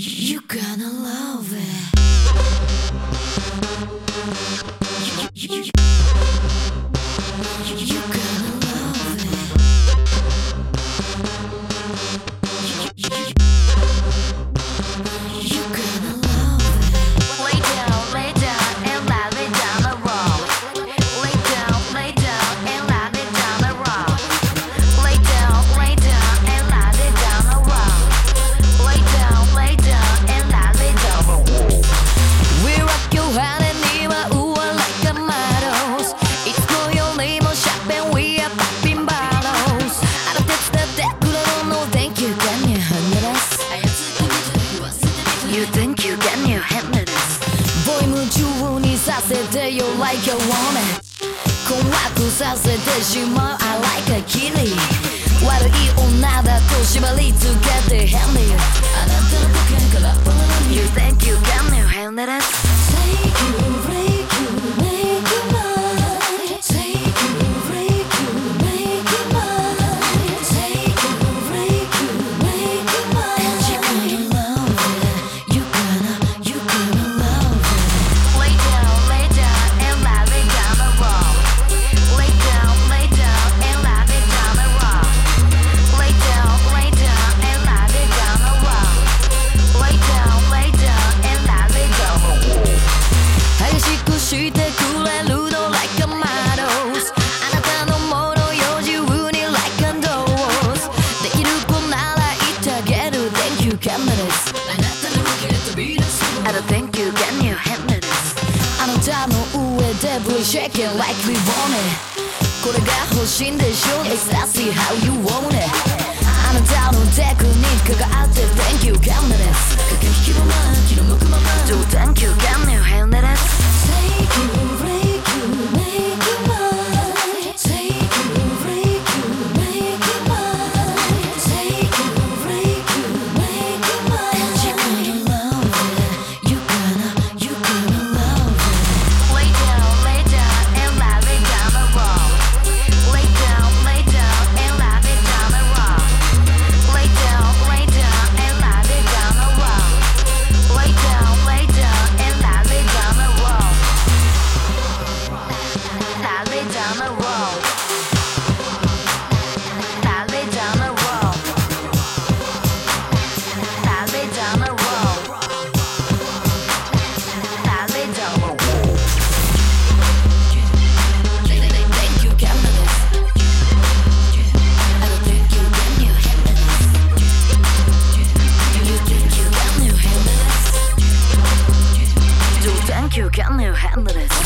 You're gonna love it. you like a woman 困惑させてしまう I like a kitty 悪い女だと縛りつけて変にあなたの保険から You think you got me 変なです I don't think you can you handle this あなたの上で We shaking like we want it. これが欲しいんでしょ Ecstasy how you want it. あなたのテクニックがあって Thank you can 駆け引きのまま気の向くまま Do thank you can you it handle this.